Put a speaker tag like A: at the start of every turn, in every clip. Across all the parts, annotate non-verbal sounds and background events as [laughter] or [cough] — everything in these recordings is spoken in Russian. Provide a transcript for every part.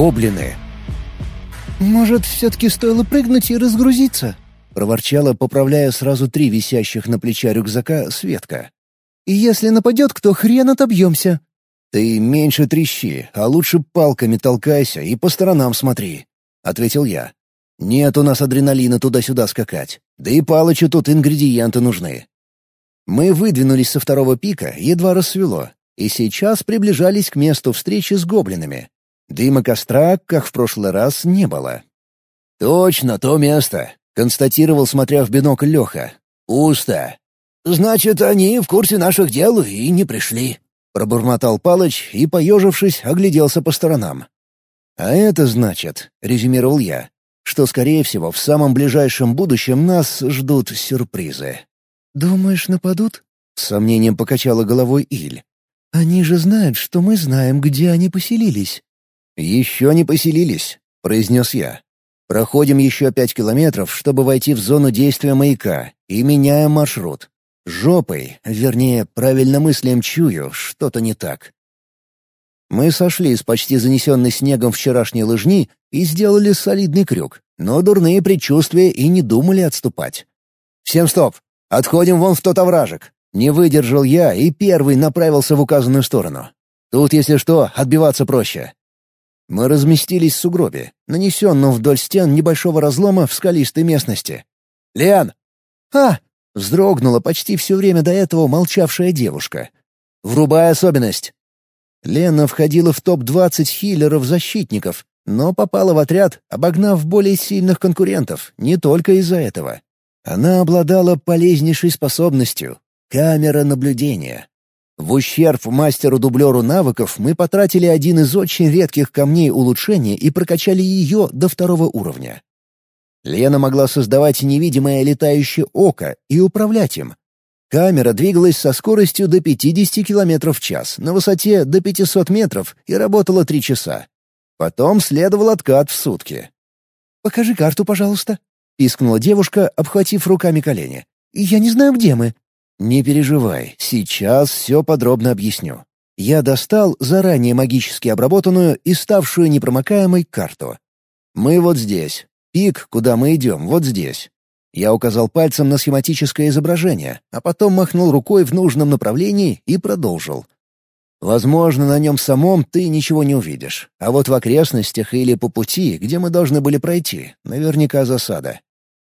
A: Гоблины.
B: «Может, все-таки стоило прыгнуть и разгрузиться?» — проворчала, поправляя сразу три висящих на плеча рюкзака Светка. «И если нападет, кто хрен отобьемся?»
A: «Ты меньше трещи, а лучше палками толкайся и по сторонам смотри», — ответил я. «Нет у нас адреналина туда-сюда скакать. Да и Палычу тут ингредиенты нужны». Мы выдвинулись со второго пика, едва рассвело, и сейчас приближались к месту встречи с гоблинами. Дыма костра, как в прошлый раз, не было. «Точно, то место», — констатировал, смотря в бинокль Леха. «Пусто». «Значит, они в курсе наших дел и не пришли», — пробормотал Палыч и, поежившись, огляделся по сторонам. «А это значит», — резюмировал я, «что, скорее всего, в самом ближайшем будущем нас ждут сюрпризы».
B: «Думаешь, нападут?» — с сомнением покачала головой Иль. «Они же знают, что мы знаем, где они поселились».
A: «Еще не поселились», — произнес я. «Проходим еще пять километров, чтобы войти в зону действия маяка, и меняем маршрут. Жопой, вернее, правильно мыслям чую, что-то не так. Мы сошли с почти занесенной снегом вчерашней лыжни и сделали солидный крюк, но дурные предчувствия и не думали отступать. «Всем стоп! Отходим вон в тот овражек!» Не выдержал я и первый направился в указанную сторону. Тут, если что, отбиваться проще. Мы разместились в сугробе, нанесенном вдоль стен небольшого разлома в скалистой местности. «Лиан!» «А!» Вздрогнула почти все время до этого молчавшая девушка. «Врубай особенность!» Лена входила в топ-20 хиллеров-защитников, но попала в отряд, обогнав более сильных конкурентов, не только из-за этого. Она обладала полезнейшей способностью — камера наблюдения. В ущерб мастеру-дублеру навыков мы потратили один из очень редких камней улучшения и прокачали ее до второго уровня. Лена могла создавать невидимое летающее око и управлять им. Камера двигалась со скоростью до 50 км в час, на высоте до 500 метров и работала 3 часа. Потом следовал откат в сутки.
B: «Покажи карту, пожалуйста», — пискнула девушка, обхватив руками колени. «Я не знаю, где мы».
A: «Не переживай, сейчас все подробно объясню». Я достал заранее магически обработанную и ставшую непромокаемой карту. «Мы вот здесь, Пик, куда мы идем, вот здесь. Я указал пальцем на схематическое изображение, а потом махнул рукой в нужном направлении и продолжил. Возможно, на нем самом ты ничего не увидишь, а вот в окрестностях или по пути, где мы должны были пройти, наверняка засада.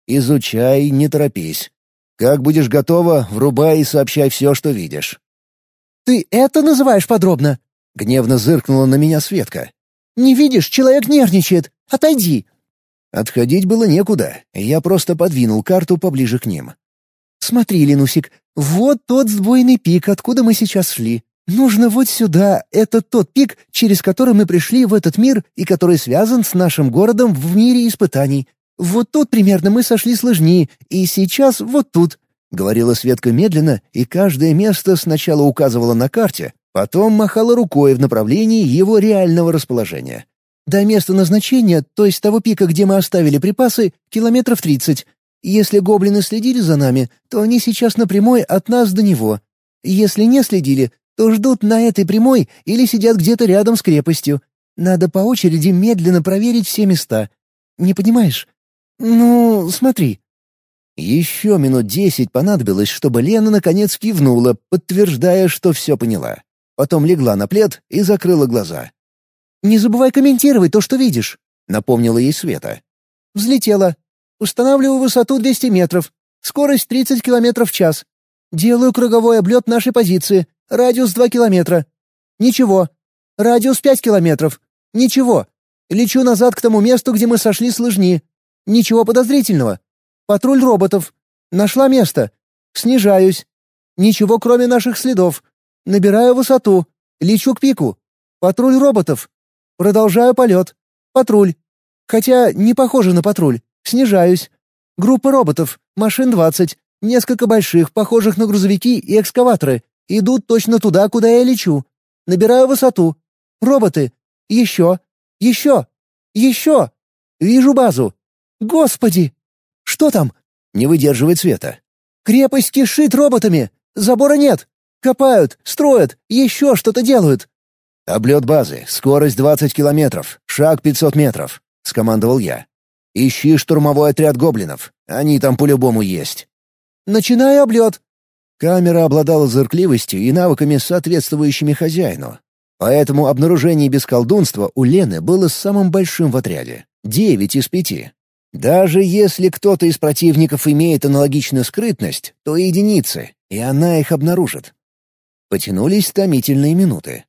A: Изучай, не торопись. Как будешь готова, врубай и сообщай все, что видишь.
B: «Ты это называешь подробно?» — гневно зыркнула на меня Светка. «Не видишь, человек нервничает. Отойди!»
A: Отходить было некуда, я просто подвинул карту поближе к ним.
B: «Смотри, Ленусик, вот тот сдвоенный пик, откуда мы сейчас шли. Нужно вот сюда. Это тот пик, через который мы пришли в этот мир и который связан с нашим городом в мире испытаний. Вот тут примерно мы сошли с лыжни, и сейчас вот тут». — говорила Светка медленно, и каждое место сначала указывала на карте, потом махала рукой в направлении его реального расположения. До места назначения, то есть того пика, где мы оставили припасы, километров тридцать. Если гоблины следили за нами, то они сейчас на прямой от нас до него. Если не следили, то ждут на этой прямой или сидят где-то рядом с крепостью. Надо по очереди медленно проверить все места. Не понимаешь? Ну, смотри».
A: Еще минут десять понадобилось, чтобы Лена наконец кивнула, подтверждая, что все поняла. Потом легла на плед и закрыла глаза.
B: «Не забывай комментировать то, что видишь», — напомнила ей Света. «Взлетела. Устанавливаю высоту 200 метров. Скорость 30 километров в час. Делаю круговой облет нашей позиции. Радиус 2 километра. Ничего. Радиус 5 километров. Ничего. Лечу назад к тому месту, где мы сошли с лыжни. Ничего подозрительного. Патруль роботов. Нашла место. Снижаюсь. Ничего, кроме наших следов. Набираю высоту. Лечу к пику. Патруль роботов. Продолжаю полет. Патруль. Хотя не похоже на патруль. Снижаюсь. Группа роботов, машин двадцать, несколько больших, похожих на грузовики и экскаваторы, идут точно туда, куда я лечу. Набираю высоту. Роботы. Еще. Еще. Еще. Вижу базу. Господи! Что там? Не выдерживает света. Крепость кишит роботами. Забора нет. Копают, строят, еще что-то делают.
A: «Облет базы, скорость 20 километров, шаг 500 метров», — скомандовал я. «Ищи штурмовой отряд гоблинов, они там по-любому есть».
B: «Начинаю облет!»
A: Камера обладала зыркливостью и навыками, соответствующими хозяину. Поэтому обнаружение без колдунства у Лены было самым большим в отряде — девять из пяти. Даже если кто-то из противников имеет аналогичную скрытность, то единицы, и она их обнаружит. Потянулись томительные минуты.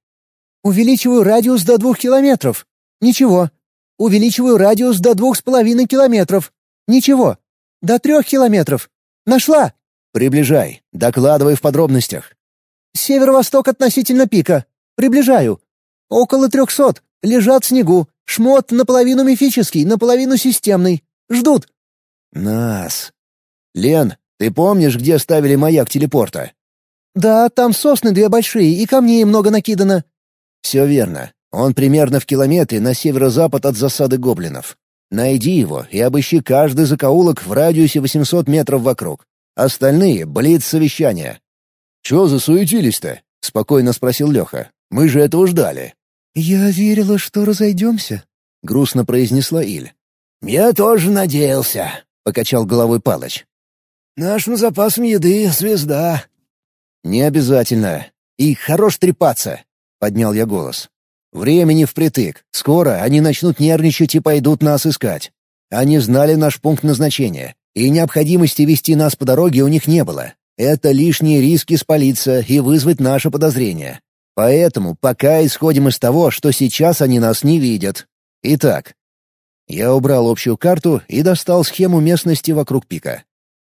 B: «Увеличиваю радиус до двух километров. Ничего. Увеличиваю радиус до двух с половиной километров. Ничего. До трех километров. Нашла!»
A: «Приближай. Докладывай в подробностях».
B: «Северо-восток относительно пика. Приближаю. Около трехсот. Лежат в снегу. Шмот наполовину мифический, наполовину системный. Ждут».
A: «Нас». «Лен, ты помнишь, где ставили маяк телепорта?»
B: «Да, там сосны две большие, и камней много накидано».
A: «Все верно. Он примерно в километре на северо-запад от засады гоблинов. Найди его и обыщи каждый закоулок в радиусе 800 метров вокруг. Остальные — блиц совещания». «Чего засуетились-то?» — спокойно спросил Леха. «Мы же этого ждали».
B: «Я верила, что разойдемся», —
A: грустно произнесла Иль.
C: «Я тоже надеялся», — покачал головой Палыч. «Нашим запасом еды — звезда».
A: «Не обязательно. И хорош трепаться», — поднял я голос. «Времени впритык. Скоро они начнут нервничать и пойдут нас искать. Они знали наш пункт назначения, и необходимости вести нас по дороге у них не было. Это лишние риски спалиться и вызвать наше подозрение. Поэтому пока исходим из того, что сейчас они нас не видят. Итак, я убрал общую карту и достал схему местности вокруг пика.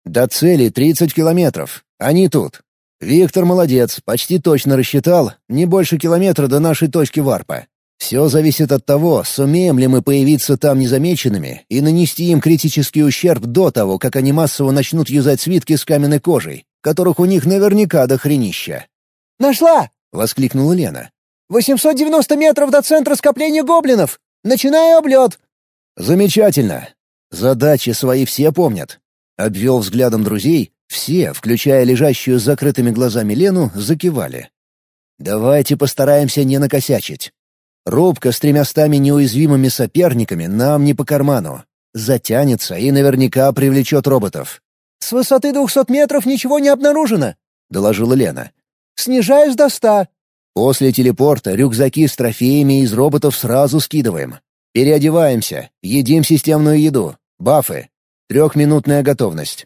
A: До цели 30 километров. Они тут. Виктор молодец, почти точно рассчитал, не больше километра до нашей точки варпа. Все зависит от того, сумеем ли мы появиться там незамеченными и нанести им критический ущерб до того, как они массово начнут юзать свитки с каменной кожей, которых у них наверняка до хренища.
B: «Нашла!»
A: — воскликнула Лена.
B: «890 метров до центра скопления гоблинов! Начинаю облет!»
A: «Замечательно! Задачи свои все помнят». Обвел взглядом друзей, все, включая лежащую с закрытыми глазами Лену, закивали. «Давайте постараемся не накосячить. Рубка с тремястами неуязвимыми соперниками нам не по карману. Затянется и наверняка привлечет роботов».
B: «С высоты двухсот метров ничего не обнаружено», — доложила Лена. «Снижаюсь до ста».
A: «После телепорта рюкзаки с трофеями из роботов сразу скидываем. Переодеваемся, едим системную еду, бафы. Трехминутная готовность».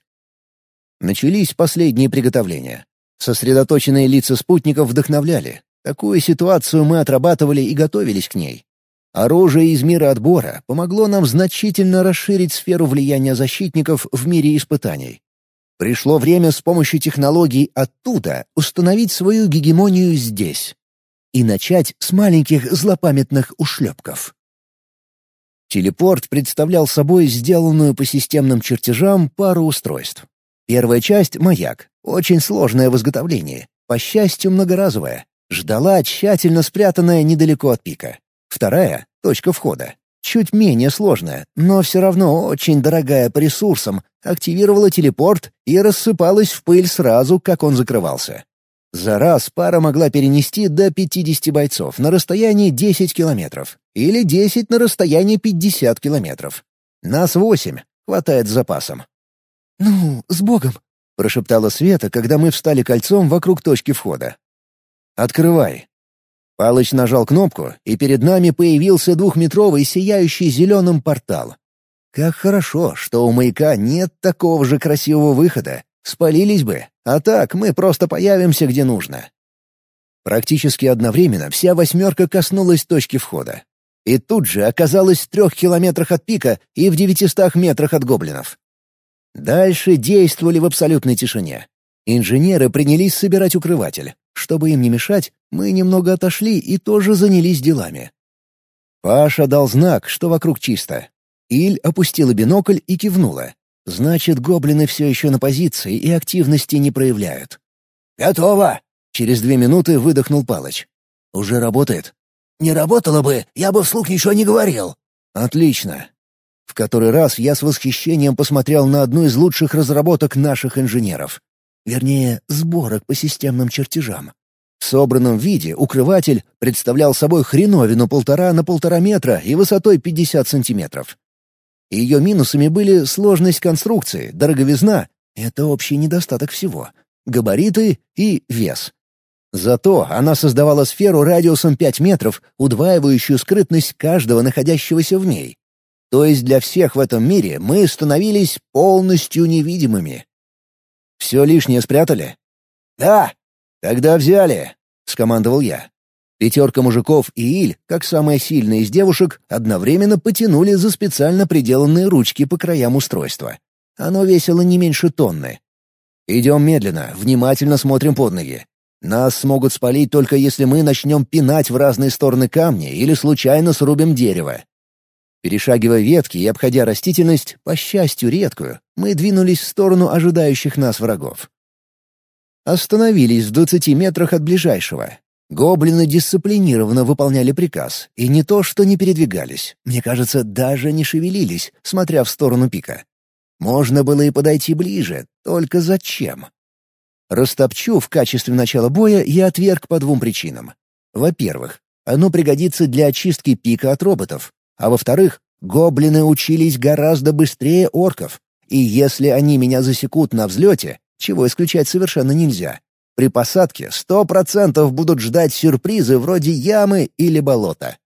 A: Начались последние приготовления. Сосредоточенные лица спутников вдохновляли. Такую ситуацию мы отрабатывали и готовились к ней. Оружие из мира отбора помогло нам значительно расширить сферу влияния защитников в мире испытаний. Пришло время с помощью технологий оттуда установить свою гегемонию здесь. И начать с маленьких злопамятных ушлепков. Телепорт представлял собой сделанную по системным чертежам пару устройств. Первая часть — маяк, очень сложное в изготовлении, по счастью, многоразовая. Ждала тщательно спрятанная недалеко от пика. Вторая — точка входа. Чуть менее сложная, но все равно очень дорогая по ресурсам, активировала телепорт и рассыпалась в пыль сразу, как он закрывался. За раз пара могла перенести до 50 бойцов на расстоянии 10 километров или 10 на расстоянии 50 километров. Нас восемь, хватает с запасом.
B: «Ну, с Богом!»
A: — прошептала Света, когда мы встали кольцом вокруг точки входа. «Открывай». Палыч нажал кнопку, и перед нами появился двухметровый сияющий зеленым портал. Как хорошо, что у маяка нет такого же красивого выхода. Спалились бы, а так мы просто появимся где нужно. Практически одновременно вся восьмерка коснулась точки входа. И тут же оказалась в трех километрах от пика и в девятистах метрах от гоблинов. Дальше действовали в абсолютной тишине. Инженеры принялись собирать укрыватель. Чтобы им не мешать, мы немного отошли и тоже занялись делами. Паша дал знак, что вокруг чисто. Иль опустила бинокль и кивнула. Значит, гоблины все еще на позиции и активности не проявляют.
C: «Готово!»
A: — через две минуты выдохнул Палыч. «Уже работает?»
C: «Не работало бы, я бы вслух ничего не говорил».
A: «Отлично. В который раз я с восхищением посмотрел на одну из лучших разработок наших инженеров. Вернее, сборок по системным чертежам. В собранном виде укрыватель представлял собой хреновину полтора на полтора метра и высотой 50 сантиметров. Ее минусами были сложность конструкции, дороговизна — это общий недостаток всего, габариты и вес. Зато она создавала сферу радиусом 5 метров, удваивающую скрытность каждого находящегося в ней. То есть для всех в этом мире мы становились полностью невидимыми. «Все лишнее спрятали?» «Да!» «Тогда взяли!» — скомандовал я. Пятерка мужиков и Иль, как самая сильная из девушек, одновременно потянули за специально приделанные ручки по краям устройства. Оно весило не меньше тонны. Идем медленно, внимательно смотрим под ноги. Нас смогут спалить только если мы начнем пинать в разные стороны камни или случайно срубим дерево. Перешагивая ветки и обходя растительность, по счастью редкую, мы двинулись в сторону ожидающих нас врагов. Остановились в двадцати метрах от ближайшего. Гоблины дисциплинированно выполняли приказ, и не то что не передвигались, мне кажется, даже не шевелились, смотря в сторону пика. Можно было и подойти ближе, только зачем? Растопчу в качестве начала боя я отверг по двум причинам. Во-первых, оно пригодится для очистки пика от роботов, а во-вторых, гоблины учились гораздо быстрее орков, и если они меня засекут на взлете, чего исключать совершенно нельзя, при посадке сто процентов будут ждать сюрпризы вроде ямы или болота.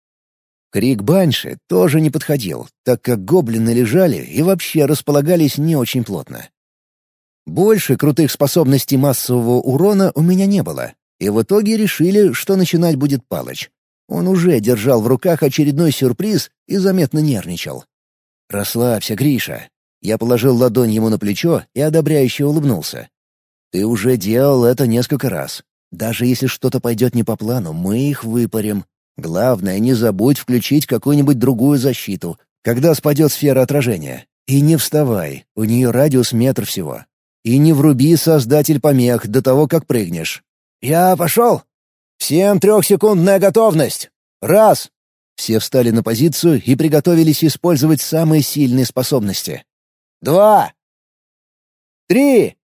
A: Крик Банши тоже не подходил, так как гоблины лежали и вообще располагались не очень плотно. Больше крутых способностей массового урона у меня не было, и в итоге решили, что начинать будет Палыч. Он уже держал в руках очередной сюрприз и заметно нервничал. «Расслабься, Гриша». Я положил ладонь ему на плечо и одобряюще улыбнулся. Ты уже делал это несколько раз. Даже если что-то пойдет не по плану, мы их выпарим. Главное, не забудь включить какую-нибудь другую защиту, когда спадет сфера отражения. И не вставай, у нее радиус метр всего. И не вруби создатель помех до того, как прыгнешь. «Я пошел!» «Всем трехсекундная готовность! Раз!» Все встали на позицию и приготовились использовать самые сильные способности. «Два!» «Три!»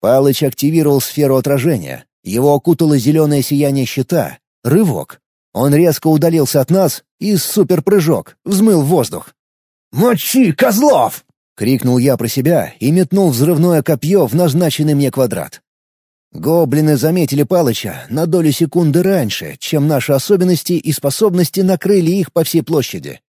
A: Палыч активировал сферу отражения. Его окутало зеленое сияние щита. Рывок. Он резко удалился от нас и суперпрыжок, взмыл в воздух. «Мочи, козлов!» — крикнул я про себя и метнул взрывное копье в назначенный мне квадрат. Гоблины заметили Палыча на долю секунды раньше, чем наши особенности и способности накрыли их по всей площади.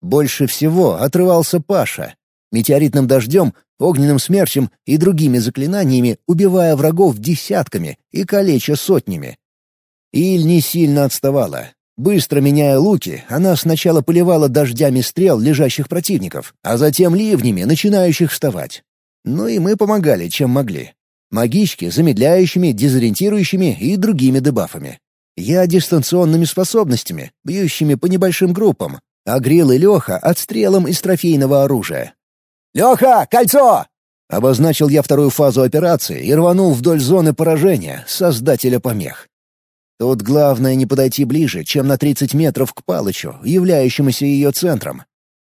A: Больше всего отрывался Паша, метеоритным дождем, огненным смерчем и другими заклинаниями, убивая врагов десятками и калеча сотнями. Иль не сильно отставала. Быстро меняя луки, она сначала поливала дождями стрел лежащих противников, а затем ливнями, начинающих вставать. Ну и мы помогали, чем могли. Магички замедляющими, дезориентирующими и другими дебафами. Я дистанционными способностями, бьющими по небольшим группам, а Грил и Леха — отстрелом из трофейного оружия. «Леха, кольцо!» Обозначил я вторую фазу операции и рванул вдоль зоны поражения, создателя помех. Тут главное не подойти ближе, чем на 30 метров к Палычу, являющемуся ее центром.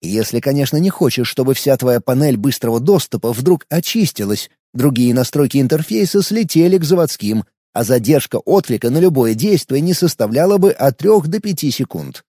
A: Если, конечно, не хочешь, чтобы вся твоя панель быстрого доступа вдруг очистилась, другие настройки интерфейса слетели к заводским, а задержка отклика на любое действие не составляла бы от 3 до 5 секунд.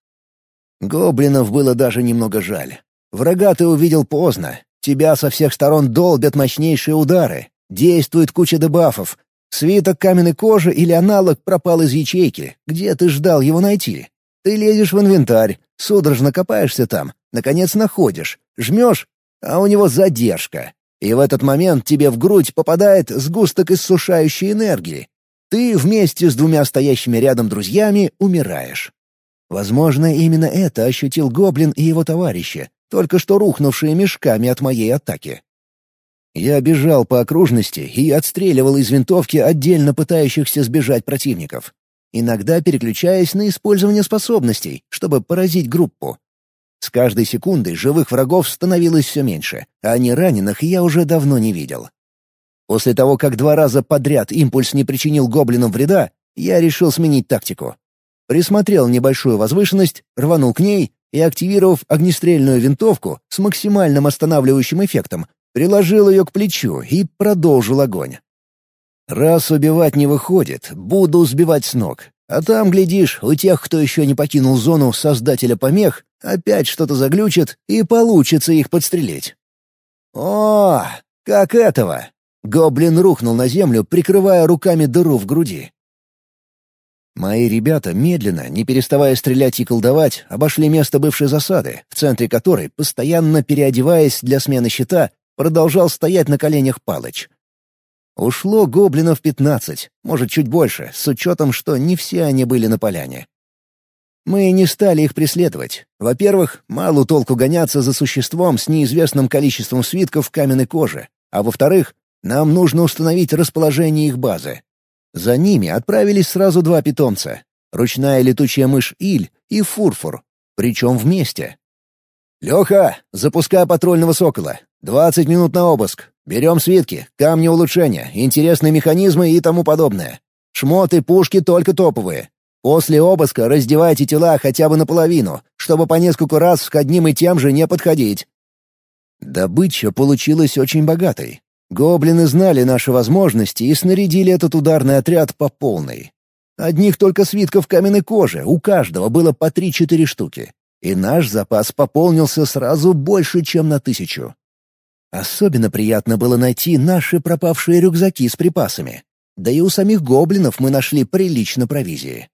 A: Гоблинов было даже немного жаль. Врага ты увидел поздно, Тебя со всех сторон долбят мощнейшие удары. Действует куча дебафов. Свиток каменной кожи или аналог пропал из ячейки. Где ты ждал его найти? Ты лезешь в инвентарь, судорожно копаешься там, наконец находишь, жмешь, а у него задержка. И в этот момент тебе в грудь попадает сгусток иссушающей энергии. Ты вместе с двумя стоящими рядом друзьями умираешь. Возможно, именно это ощутил Гоблин и его товарищи, только что рухнувшие мешками от моей атаки. Я бежал по окружности и отстреливал из винтовки отдельно пытающихся сбежать противников, иногда переключаясь на использование способностей, чтобы поразить группу. С каждой секундой живых врагов становилось все меньше, а нераненых я уже давно не видел. После того, как два раза подряд импульс не причинил гоблинам вреда, я решил сменить тактику. Присмотрел небольшую возвышенность, рванул к ней и, активировав огнестрельную винтовку с максимальным останавливающим эффектом, приложил ее к плечу и продолжил огонь. Раз убивать не выходит, буду сбивать с ног. А там, глядишь, у тех, кто еще не покинул зону создателя помех, опять что-то заглючит, и получится их подстрелить. О, как этого! Гоблин рухнул на землю, прикрывая руками дыру в груди. Мои ребята медленно, не переставая стрелять и колдовать, обошли место бывшей засады, в центре которой, постоянно переодеваясь для смены щита, продолжал стоять на коленях Палыч. Ушло гоблинов пятнадцать, может, чуть больше, с учетом, что не все они были на поляне. Мы не стали их преследовать. Во-первых, мало толку гоняться за существом с неизвестным количеством свитков каменной кожи, а во-вторых, нам нужно установить расположение их базы. За ними отправились сразу два питомца — ручная летучая мышь Иль и Фурфур, причем вместе. «Леха, запускай патрульного сокола. Двадцать минут на обыск. Берем свитки, камни улучшения, интересные механизмы и тому подобное. Шмоты, пушки только топовые. После обыска раздевайте тела хотя бы наполовину, чтобы по несколько раз к одним и тем же не подходить». Добыча получилась очень богатой. Гоблины знали наши возможности и снарядили этот ударный отряд по полной. Одних только свитков каменной кожи у каждого было по три-четыре штуки. И наш запас пополнился сразу больше, чем на тысячу. Особенно приятно было найти наши пропавшие рюкзаки с припасами. Да и у самих гоблинов мы нашли прилично провизии.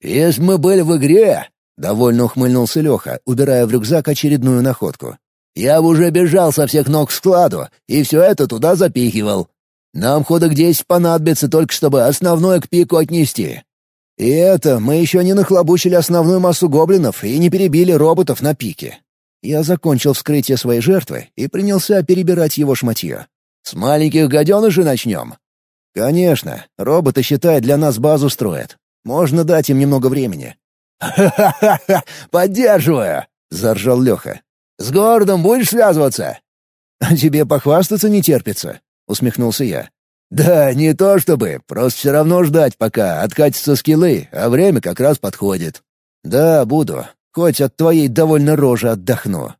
A: «Если мы были в игре!» — довольно ухмыльнулся Леха, убирая в рюкзак очередную находку. Я бы уже бежал со всех ног к складу, и все это туда запихивал. Нам ходок десять понадобится только, чтобы основное к пику отнести. И это мы еще не нахлобучили основную массу гоблинов и не перебили роботов на пике. Я закончил вскрытие своей жертвы и принялся перебирать его шматье. «С маленьких гаденышей начнем?» «Конечно. Роботы, считай, для нас базу строят. Можно дать им немного времени». [laughs]
C: «Ха-ха-ха! Поддерживаю!» — заржал Леха. С городом будешь связываться?»
A: «А тебе похвастаться не терпится», — усмехнулся я.
C: «Да, не то чтобы, просто все равно ждать, пока откатятся скиллы, а время как раз подходит».
A: «Да, буду. Хоть от твоей довольно рожи отдохну».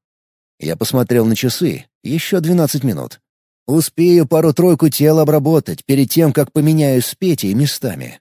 A: Я посмотрел на часы. Еще двенадцать минут. Успею пару-тройку тел обработать перед тем, как поменяю с Петей местами.